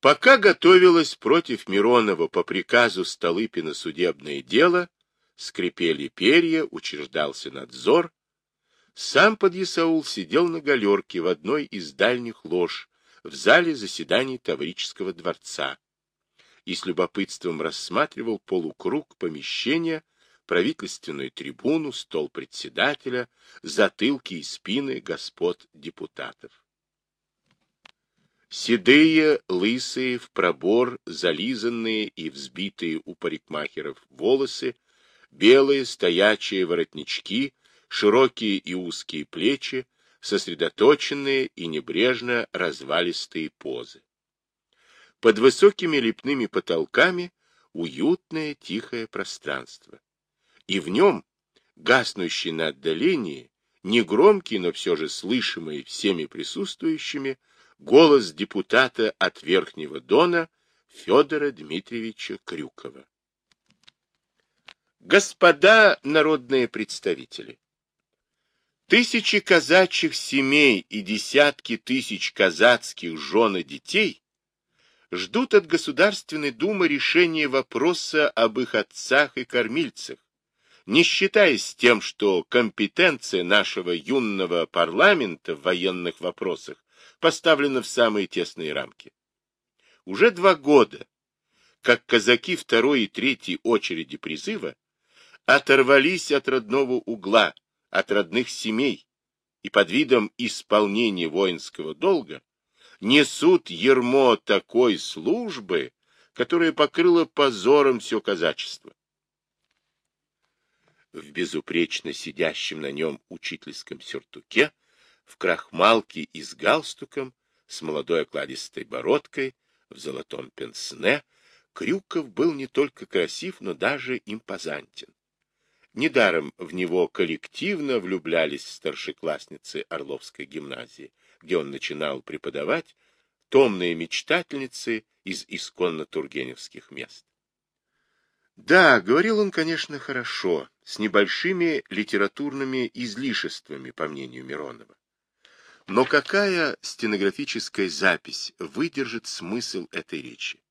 Пока готовилось против Миронова по приказу Столыпина судебное дело, скрипели перья, учреждался надзор, сам подъясаул сидел на галерке в одной из дальних лож в зале заседаний Таврического дворца и с любопытством рассматривал полукруг помещения, правительственную трибуну, стол председателя, затылки и спины господ депутатов. Седые, лысые, в пробор, зализанные и взбитые у парикмахеров волосы, белые стоячие воротнички, широкие и узкие плечи, сосредоточенные и небрежно развалистые позы. Под высокими лепными потолками уютное тихое пространство. И в нем, гаснущий на отдалении, негромкий, но все же слышимый всеми присутствующими, голос депутата от Верхнего Дона Федора Дмитриевича Крюкова. Господа народные представители! Тысячи казачьих семей и десятки тысяч казацких жен и детей ждут от Государственной Думы решения вопроса об их отцах и кормильцах, не считаясь тем, что компетенция нашего юного парламента в военных вопросах поставлена в самые тесные рамки. Уже два года, как казаки второй и третьей очереди призыва оторвались от родного угла, от родных семей и под видом исполнения воинского долга несут ермо такой службы, которая покрыла позором все казачество. В безупречно сидящем на нем учительском сюртуке в крахмалке и с галстуком, с молодой окладистой бородкой, в золотом пенсне, Крюков был не только красив, но даже импозантен. Недаром в него коллективно влюблялись старшеклассницы Орловской гимназии, где он начинал преподавать, томные мечтательницы из исконно тургеневских мест. Да, говорил он, конечно, хорошо, с небольшими литературными излишествами, по мнению Миронова. Но какая стенографическая запись выдержит смысл этой речи?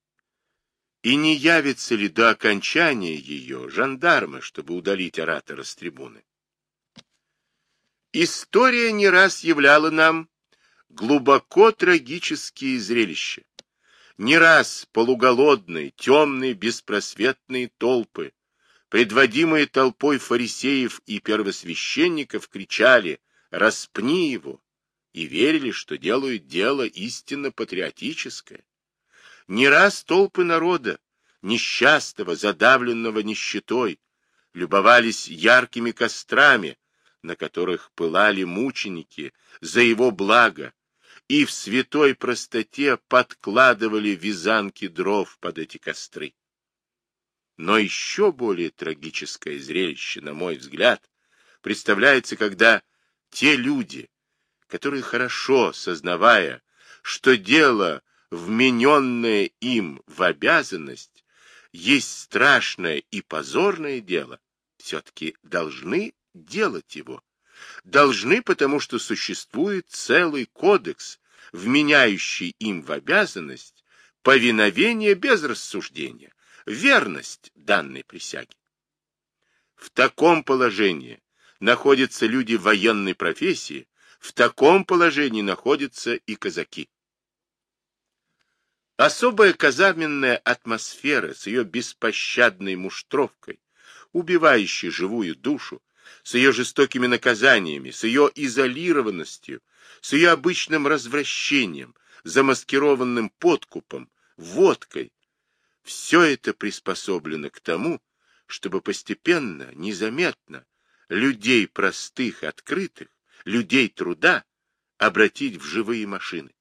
И не явится ли до окончания ее жандармы, чтобы удалить оратора с трибуны? История не раз являла нам глубоко трагические зрелища. Не раз полуголодные, темные, беспросветные толпы, предводимые толпой фарисеев и первосвященников, кричали «Распни его!» И верили, что делают дело истинно патриотическое. Не раз толпы народа, несчастного, задавленного нищетой, любовались яркими кострами, на которых пылали мученики за его благо, и в святой простоте подкладывали вязанки дров под эти костры. Но еще более трагическое зрелище, на мой взгляд, представляется, когда те люди, которые хорошо сознавая, что дело, вмененное им в обязанность, есть страшное и позорное дело, все-таки должны делать его. Должны, потому что существует целый кодекс, вменяющий им в обязанность повиновение без рассуждения, верность данной присяги. В таком положении находятся люди военной профессии, в таком положении находятся и казаки. Особая казарменная атмосфера с ее беспощадной муштровкой, убивающей живую душу, с ее жестокими наказаниями, с ее изолированностью, с ее обычным развращением, замаскированным подкупом, водкой, все это приспособлено к тому, чтобы постепенно, незаметно, людей простых, открытых, людей труда обратить в живые машины.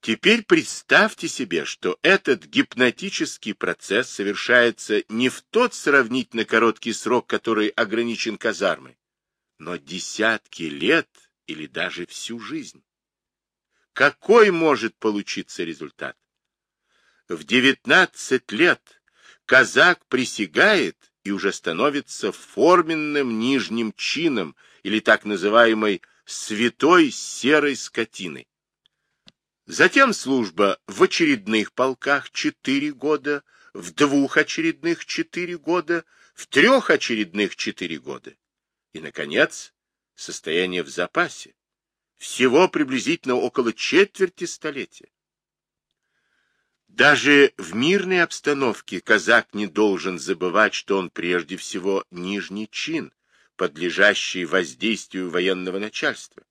Теперь представьте себе, что этот гипнотический процесс совершается не в тот сравнительно короткий срок, который ограничен казармой, но десятки лет или даже всю жизнь. Какой может получиться результат? В 19 лет казак присягает и уже становится форменным нижним чином или так называемой святой серой скотиной. Затем служба в очередных полках 4 года, в двух очередных 4 года, в трех очередных 4 года. И, наконец, состояние в запасе. Всего приблизительно около четверти столетия. Даже в мирной обстановке казак не должен забывать, что он прежде всего нижний чин, подлежащий воздействию военного начальства,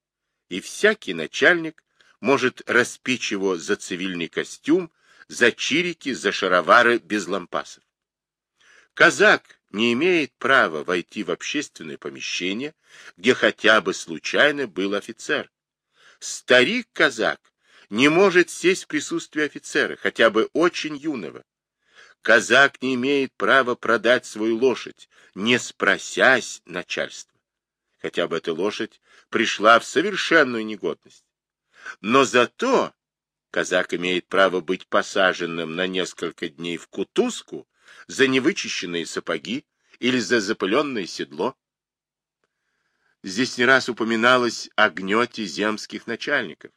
и всякий начальник может распичь его за цивильный костюм, за чирики, за шаровары без лампасов. Казак не имеет права войти в общественное помещение, где хотя бы случайно был офицер. Старик-казак не может сесть в присутствии офицера, хотя бы очень юного. Казак не имеет права продать свою лошадь, не спросясь начальства, хотя бы эта лошадь пришла в совершенную негодность. Но зато казак имеет право быть посаженным на несколько дней в кутузку за невычищенные сапоги или за запыленное седло. Здесь не раз упоминалось о гнете земских начальников.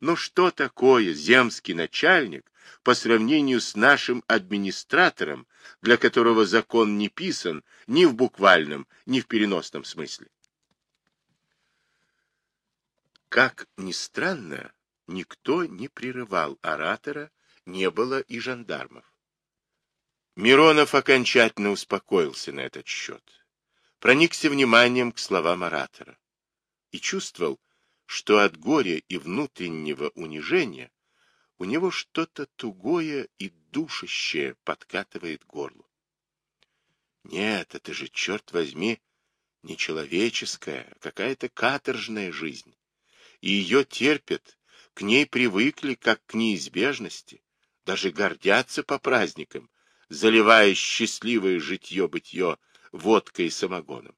Но что такое земский начальник по сравнению с нашим администратором, для которого закон не писан ни в буквальном, ни в переносном смысле? Как ни странно, никто не прерывал оратора, не было и жандармов. Миронов окончательно успокоился на этот счет, проникся вниманием к словам оратора и чувствовал, что от горя и внутреннего унижения у него что-то тугое и душащее подкатывает горло. Нет, это же, черт возьми, не человеческая, а какая-то каторжная жизнь. И ее терпят, к ней привыкли, как к неизбежности, даже гордятся по праздникам, заливая счастливое житье-бытье водкой и самогоном.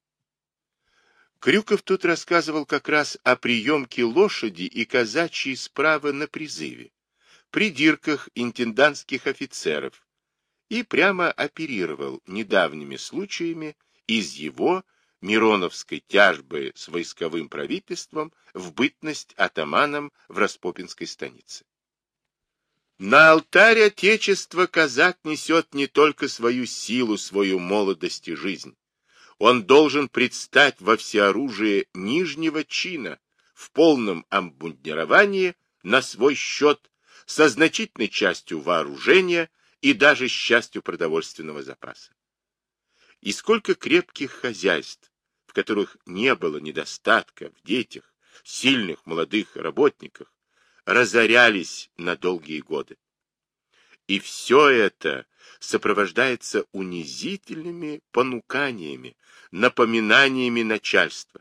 Крюков тут рассказывал как раз о приемке лошади и казачьей справы на призыве, придирках интендантских офицеров и прямо оперировал недавними случаями из его Мироновской тяжбы с войсковым правительством в бытность атаманом в Распопинской станице. На алтарь Отечества казак несет не только свою силу, свою молодость и жизнь, он должен предстать во всеоружии нижнего чина, в полном обмундировании, на свой счет, со значительной частью вооружения и даже с частью продовольственного запаса. И сколько крепких хозяйств, в которых не было недостатка в детях, сильных молодых работниках, разорялись на долгие годы. И все это сопровождается унизительными понуканиями, напоминаниями начальства.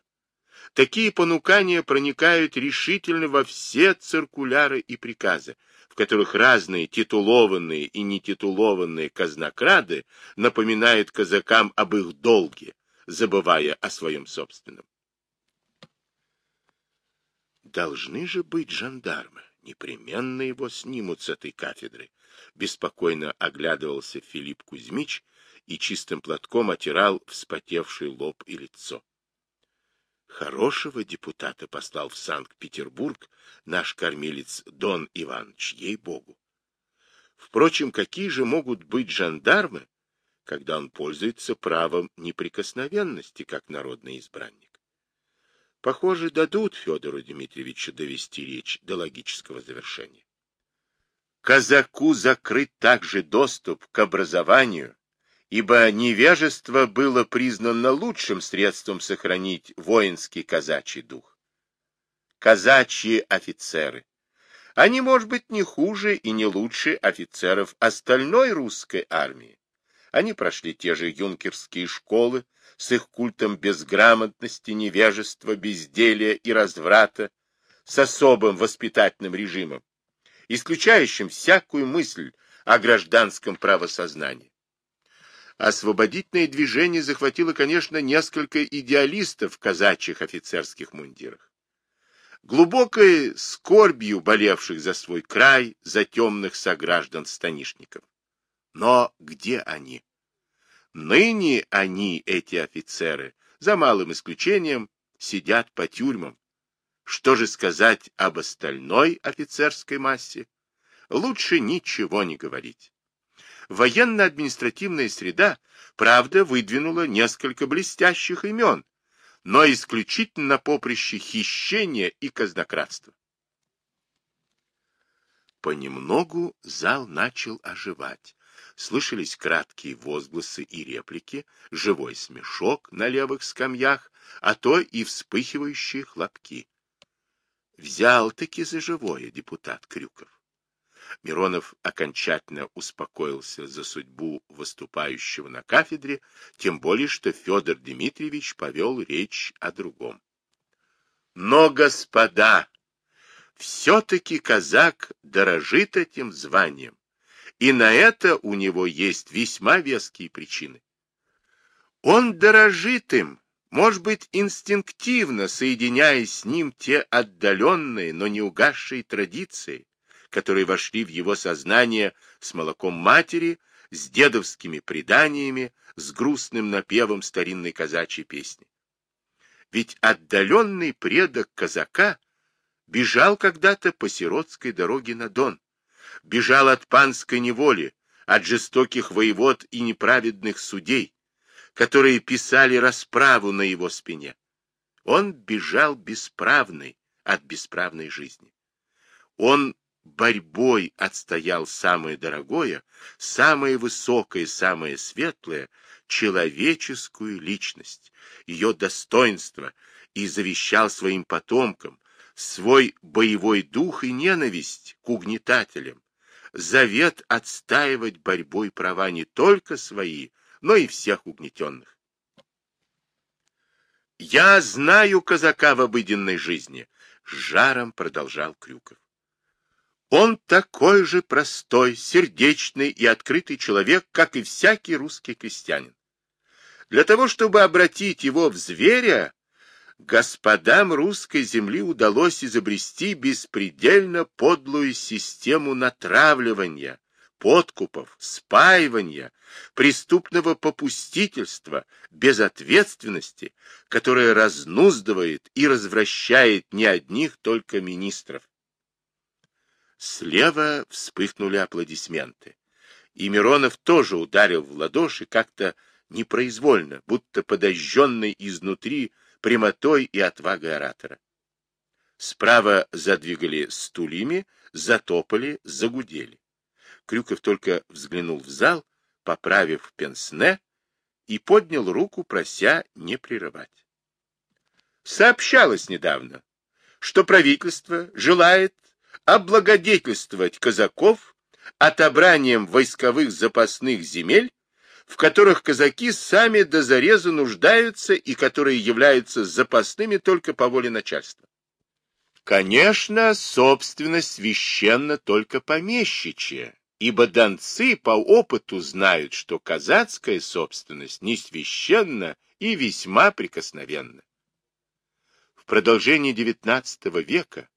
Такие понукания проникают решительно во все циркуляры и приказы, в которых разные титулованные и нетитулованные казнокрады напоминают казакам об их долге, забывая о своем собственном. Должны же быть жандармы, непременно его снимут с этой кафедры, беспокойно оглядывался Филипп Кузьмич и чистым платком отирал вспотевший лоб и лицо. Хорошего депутата послал в Санкт-Петербург наш кормилец Дон Иванович, ей-богу. Впрочем, какие же могут быть жандармы, когда он пользуется правом неприкосновенности, как народный избранник? Похоже, дадут Федору Дмитриевичу довести речь до логического завершения. Казаку закрыт также доступ к образованию, ибо невежество было признано лучшим средством сохранить воинский казачий дух. Казачьи офицеры. Они, может быть, не хуже и не лучше офицеров остальной русской армии. Они прошли те же юнкерские школы с их культом безграмотности, невежества, безделия и разврата, с особым воспитательным режимом исключающим всякую мысль о гражданском правосознании. Освободительное движение захватило, конечно, несколько идеалистов в казачьих офицерских мундирах. Глубокой скорбью болевших за свой край, за темных сограждан-станишников. Но где они? Ныне они, эти офицеры, за малым исключением, сидят по тюрьмам. Что же сказать об остальной офицерской массе? Лучше ничего не говорить. Военно-административная среда, правда, выдвинула несколько блестящих имен, но исключительно поприще хищения и казнократства. Понемногу зал начал оживать. Слышались краткие возгласы и реплики, живой смешок на левых скамьях, а то и вспыхивающие хлопки. Взял-таки за живое депутат Крюков. Миронов окончательно успокоился за судьбу выступающего на кафедре, тем более, что Федор Дмитриевич повел речь о другом. Но, господа, все-таки казак дорожит этим званием, и на это у него есть весьма веские причины. Он дорожит им, может быть, инстинктивно соединяя с ним те отдаленные, но не угасшие традиции, которые вошли в его сознание с молоком матери, с дедовскими преданиями, с грустным напевом старинной казачьей песни. Ведь отдаленный предок казака бежал когда-то по сиротской дороге на Дон, бежал от панской неволи, от жестоких воевод и неправедных судей, которые писали расправу на его спине. Он бежал бесправный от бесправной жизни. Он борьбой отстоял самое дорогое, самое высокое, самое светлое, человеческую личность, ее достоинство, и завещал своим потомкам свой боевой дух и ненависть к угнетателям, завет отстаивать борьбой права не только свои, но и всех угнетенных. «Я знаю казака в обыденной жизни», — с жаром продолжал Крюков. «Он такой же простой, сердечный и открытый человек, как и всякий русский крестьянин. Для того, чтобы обратить его в зверя, господам русской земли удалось изобрести беспредельно подлую систему натравливания, подкупов, спаивания, преступного попустительства, безответственности, которое разнуздывает и развращает не одних только министров. Слева вспыхнули аплодисменты, и Миронов тоже ударил в ладоши как-то непроизвольно, будто подожженный изнутри прямотой и отвагой оратора. Справа задвигали стульями, затопали, загудели. Крюков только взглянул в зал, поправив пенсне, и поднял руку, прося не прерывать. Сообщалось недавно, что правительство желает облагодетельствовать казаков отобранием войсковых запасных земель в которых казаки сами до зареза нуждаются и которые являются запасными только по воле начальства. Конечно, собственность священна только помещичья, ибо донцы по опыту знают, что казацкая собственность не священна и весьма прикосновенна. В продолжении XIX века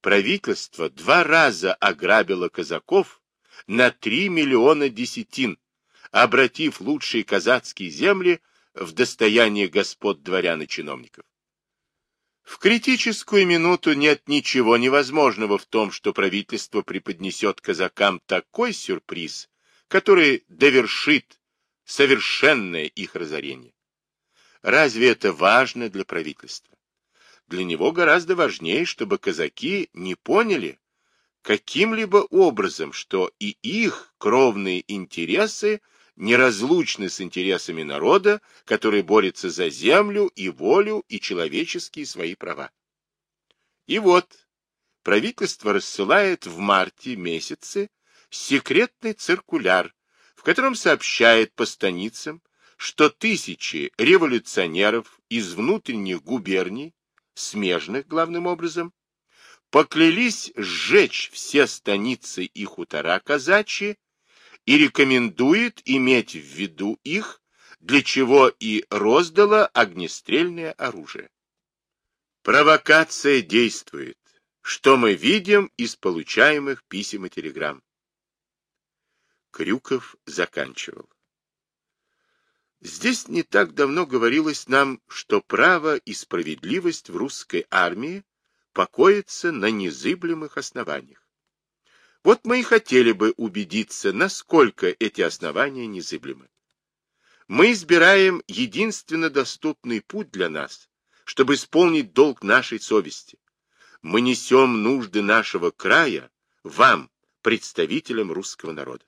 правительство два раза ограбило казаков на 3 миллиона десятин, обратив лучшие казацкие земли в достояние господ дворян и чиновников. В критическую минуту нет ничего невозможного в том, что правительство преподнесет казакам такой сюрприз, который довершит совершенное их разорение. Разве это важно для правительства? Для него гораздо важнее, чтобы казаки не поняли каким-либо образом, что и их кровные интересы неразлучны с интересами народа, который борется за землю и волю и человеческие свои права. И вот правительство рассылает в марте месяце секретный циркуляр, в котором сообщает по станицам, что тысячи революционеров из внутренних губерний, смежных главным образом, поклялись сжечь все станицы и хутора казачьи и рекомендует иметь в виду их, для чего и роздало огнестрельное оружие. Провокация действует, что мы видим из получаемых писем и телеграмм. Крюков заканчивал. Здесь не так давно говорилось нам, что право и справедливость в русской армии покоится на незыблемых основаниях. Вот мы и хотели бы убедиться, насколько эти основания незыблемы. Мы избираем единственно доступный путь для нас, чтобы исполнить долг нашей совести. Мы несем нужды нашего края вам, представителям русского народа.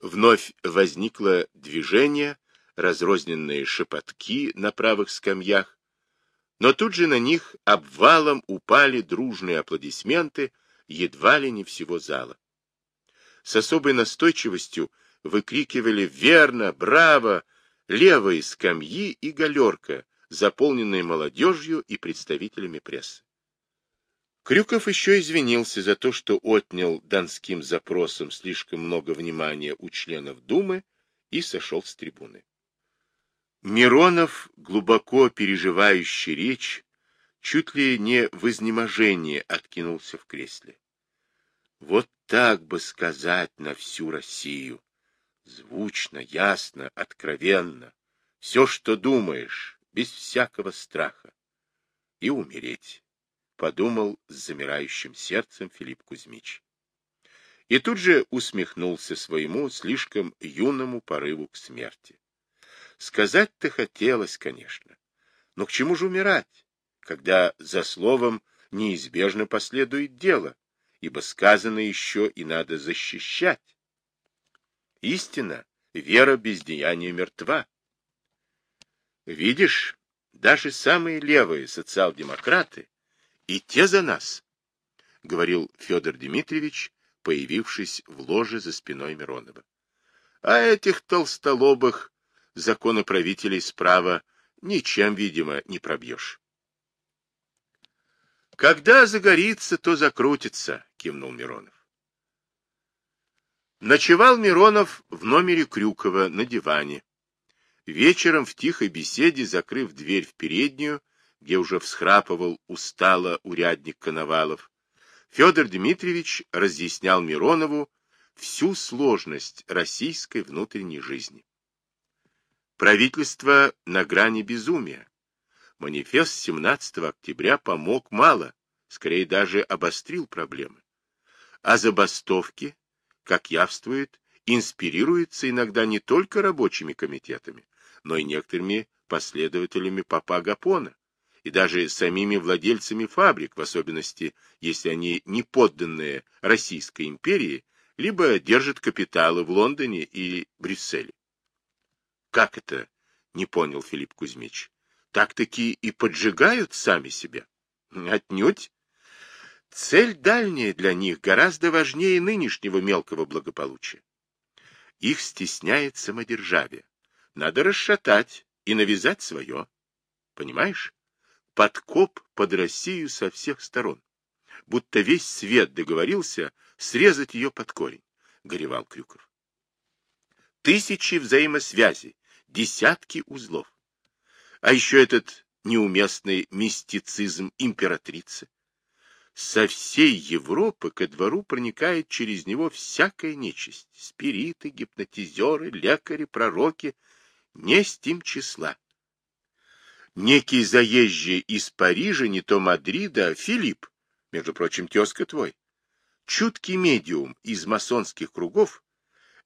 Вновь возникло движение, разрозненные шепотки на правых скамьях, но тут же на них обвалом упали дружные аплодисменты едва ли не всего зала. С особой настойчивостью выкрикивали «Верно! Браво!» левые скамьи и галерка, заполненные молодежью и представителями прессы. Крюков еще извинился за то, что отнял донским запросом слишком много внимания у членов Думы и сошел с трибуны. Миронов, глубоко переживающий речь, чуть ли не в изнеможении откинулся в кресле. Вот так бы сказать на всю Россию. Звучно, ясно, откровенно. Все, что думаешь, без всякого страха. И умереть, подумал с замирающим сердцем Филипп Кузьмич. И тут же усмехнулся своему слишком юному порыву к смерти. Сказать-то хотелось, конечно. Но к чему же умирать, когда за словом неизбежно последует дело, ибо сказано еще и надо защищать. Истина, вера без деяния мертва. Видишь, даже самые левые социал-демократы и те за нас, — говорил Федор Дмитриевич, появившись в ложе за спиной Миронова. А этих толстолобых законоправителей справа ничем, видимо, не пробьешь. Когда загорится, то закрутится, кивнул Миронов. Ночевал Миронов в номере Крюкова на диване. Вечером в тихой беседе, закрыв дверь в переднюю, где уже всхрапывал устало урядник Коновалов, Федор Дмитриевич разъяснял Миронову всю сложность российской внутренней жизни. Правительство на грани безумия. Манифест 17 октября помог мало, скорее даже обострил проблемы. А забастовки, как явствует, инспирируются иногда не только рабочими комитетами, но и некоторыми последователями папа Гапона, и даже самими владельцами фабрик, в особенности, если они не подданные Российской империи, либо держат капиталы в Лондоне и Брюсселе. Как это? Не понял Филипп Кузьмич. Так-таки и поджигают сами себя? Отнюдь. Цель дальняя для них гораздо важнее нынешнего мелкого благополучия. Их стесняет самодержавие. Надо расшатать и навязать свое. Понимаешь? Подкоп под Россию со всех сторон. Будто весь свет договорился срезать ее под корень, — горевал Крюков. Тысячи взаимосвязей, десятки узлов. А еще этот неуместный мистицизм императрицы. Со всей Европы ко двору проникает через него всякая нечисть. Спириты, гипнотизеры, лекари, пророки. Не с тем числа. Некий заезжий из Парижа, не то Мадрида, Филипп, между прочим, тезка твой, чуткий медиум из масонских кругов,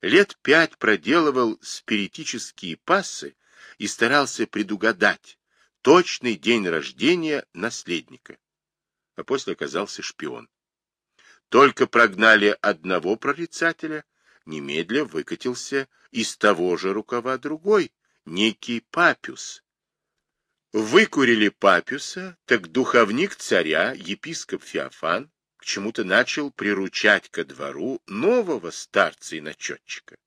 лет пять проделывал спиритические пассы и старался предугадать точный день рождения наследника. А после оказался шпион. Только прогнали одного прорицателя, немедля выкатился из того же рукава другой, некий Папюс. Выкурили Папюса, так духовник царя, епископ Феофан, к чему-то начал приручать ко двору нового старца и начетчика,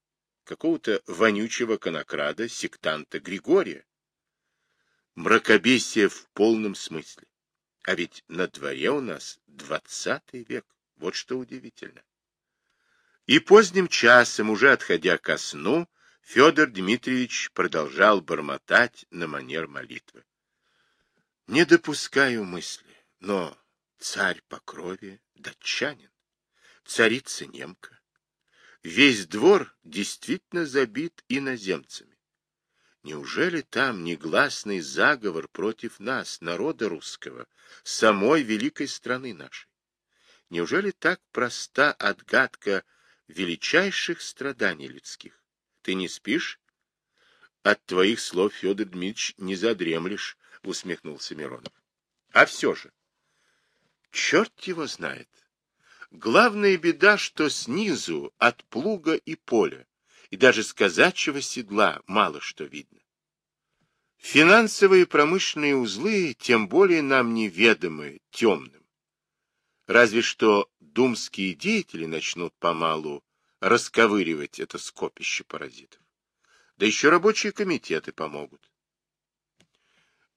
какого-то вонючего конокрада, сектанта Григория. Мракобесие в полном смысле. А ведь на дворе у нас двадцатый век. Вот что удивительно. И поздним часом, уже отходя ко сну, Федор Дмитриевич продолжал бормотать на манер молитвы. Не допускаю мысли, но царь по крови датчанин, царица немка. Весь двор действительно забит иноземцами. Неужели там негласный заговор против нас, народа русского, самой великой страны нашей? Неужели так проста отгадка величайших страданий людских? Ты не спишь? От твоих слов, Федор Дмитриевич, не задремлешь, усмехнулся Миронов. А все же, черт его знает. Главная беда, что снизу, от плуга и поля, и даже с казачьего седла мало что видно. Финансовые и промышленные узлы тем более нам неведомы темным. Разве что думские деятели начнут помалу расковыривать это скопище паразитов. Да еще рабочие комитеты помогут.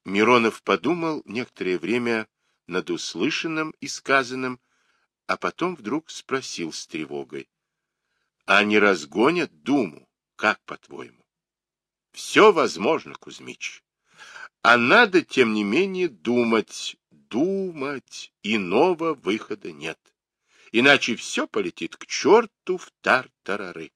Миронов подумал некоторое время над услышанным и сказанным, а потом вдруг спросил с тревогой. — А не разгонят Думу, как по-твоему? — Все возможно, Кузьмич. А надо, тем не менее, думать, думать, иного выхода нет. Иначе все полетит к черту в тартарары.